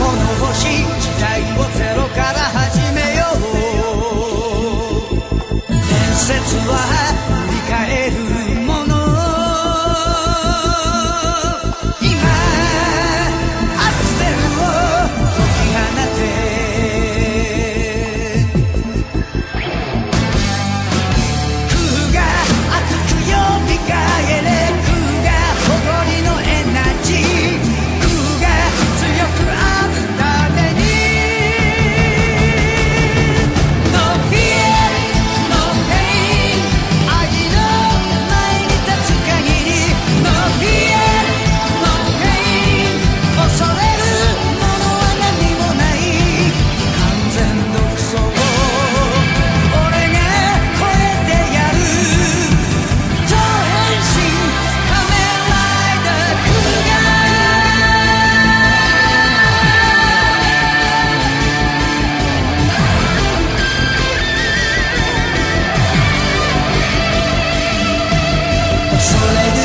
物干し時代をゼロから始めよう。伝説は Only